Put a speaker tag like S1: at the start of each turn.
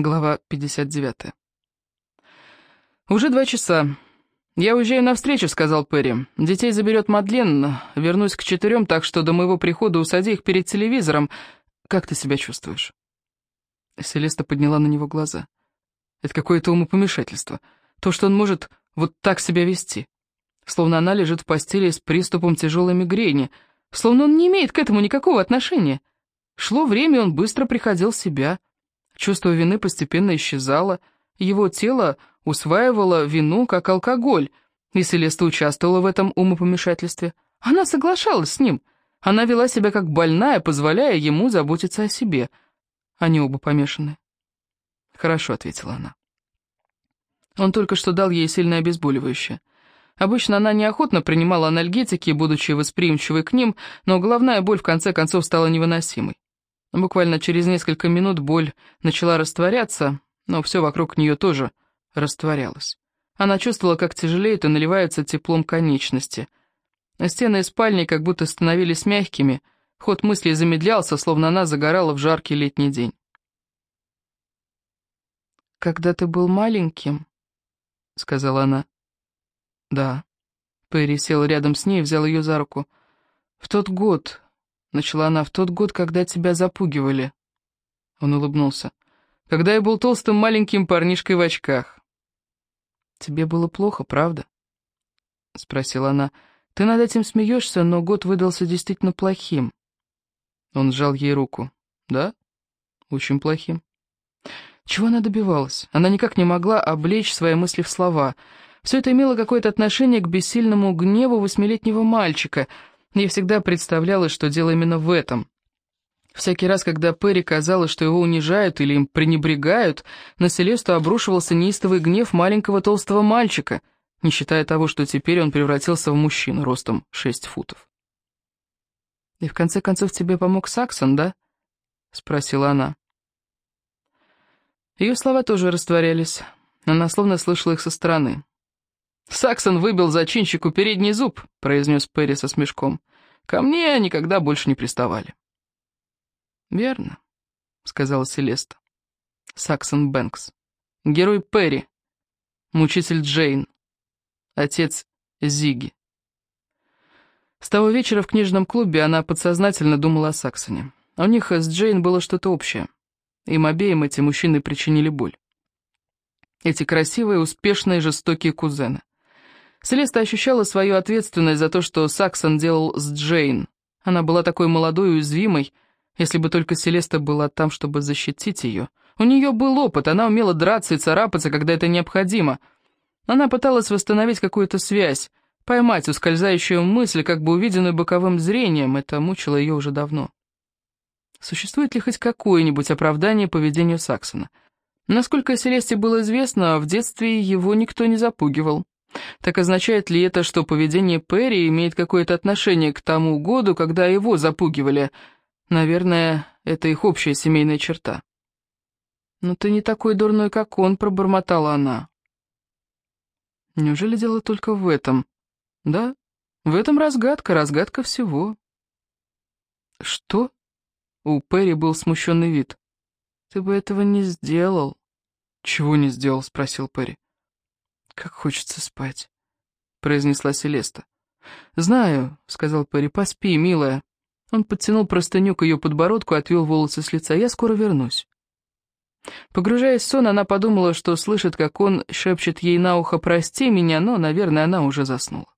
S1: Глава 59. «Уже два часа. Я уезжаю навстречу», — сказал Перри. «Детей заберет Мадлен. Вернусь к четырем, так что до моего прихода усади их перед телевизором. Как ты себя чувствуешь?» Селеста подняла на него глаза. «Это какое-то умопомешательство. То, что он может вот так себя вести. Словно она лежит в постели с приступом тяжелой мигрени. Словно он не имеет к этому никакого отношения. Шло время, он быстро приходил в себя». Чувство вины постепенно исчезало, его тело усваивало вину как алкоголь, и Селеста участвовала в этом умопомешательстве. Она соглашалась с ним. Она вела себя как больная, позволяя ему заботиться о себе. Они оба помешаны. «Хорошо», — ответила она. Он только что дал ей сильное обезболивающее. Обычно она неохотно принимала анальгетики, будучи восприимчивой к ним, но головная боль в конце концов стала невыносимой. Буквально через несколько минут боль начала растворяться, но все вокруг нее тоже растворялось. Она чувствовала, как тяжелеет и наливается теплом конечности. Стены спальни как будто становились мягкими, ход мыслей замедлялся, словно она загорала в жаркий летний день. «Когда ты был маленьким?» — сказала она. «Да». Перри сел рядом с ней и взял ее за руку. «В тот год, — начала она, — «в тот год, когда тебя запугивали». Он улыбнулся. «Когда я был толстым маленьким парнишкой в очках». «Тебе было плохо, правда?» — спросила она. «Ты над этим смеешься, но год выдался действительно плохим». Он сжал ей руку. «Да? Очень плохим». Чего она добивалась? Она никак не могла облечь свои мысли в слова. Все это имело какое-то отношение к бессильному гневу восьмилетнего мальчика — Ей всегда представлялось, что дело именно в этом. Всякий раз, когда Перри казалось, что его унижают или им пренебрегают, на Селесту обрушивался неистовый гнев маленького толстого мальчика, не считая того, что теперь он превратился в мужчину ростом шесть футов. «И в конце концов тебе помог Саксон, да?» — спросила она. Ее слова тоже растворялись. Она словно слышала их со стороны. «Саксон выбил зачинщику передний зуб», — произнес Перри со смешком. «Ко мне никогда больше не приставали». «Верно», — сказала Селеста. Саксон Бэнкс. Герой Перри. Мучитель Джейн. Отец Зиги. С того вечера в книжном клубе она подсознательно думала о Саксоне. У них с Джейн было что-то общее. Им обеим эти мужчины причинили боль. Эти красивые, успешные, жестокие кузены. Селеста ощущала свою ответственность за то, что Саксон делал с Джейн. Она была такой молодой и уязвимой, если бы только Селеста была там, чтобы защитить ее. У нее был опыт, она умела драться и царапаться, когда это необходимо. Она пыталась восстановить какую-то связь, поймать ускользающую мысль, как бы увиденную боковым зрением, это мучило ее уже давно. Существует ли хоть какое-нибудь оправдание поведению Саксона? Насколько Селесте было известно, в детстве его никто не запугивал. Так означает ли это, что поведение Перри имеет какое-то отношение к тому году, когда его запугивали? Наверное, это их общая семейная черта. «Но ты не такой дурной, как он», — пробормотала она. Неужели дело только в этом? Да, в этом разгадка, разгадка всего. Что? У Перри был смущенный вид. Ты бы этого не сделал. Чего не сделал? спросил Перри. «Как хочется спать», — произнесла Селеста. «Знаю», — сказал Перри, — «поспи, милая». Он подтянул простыню к ее подбородку отвел волосы с лица. «Я скоро вернусь». Погружаясь в сон, она подумала, что слышит, как он шепчет ей на ухо «прости меня», но, наверное, она уже заснула.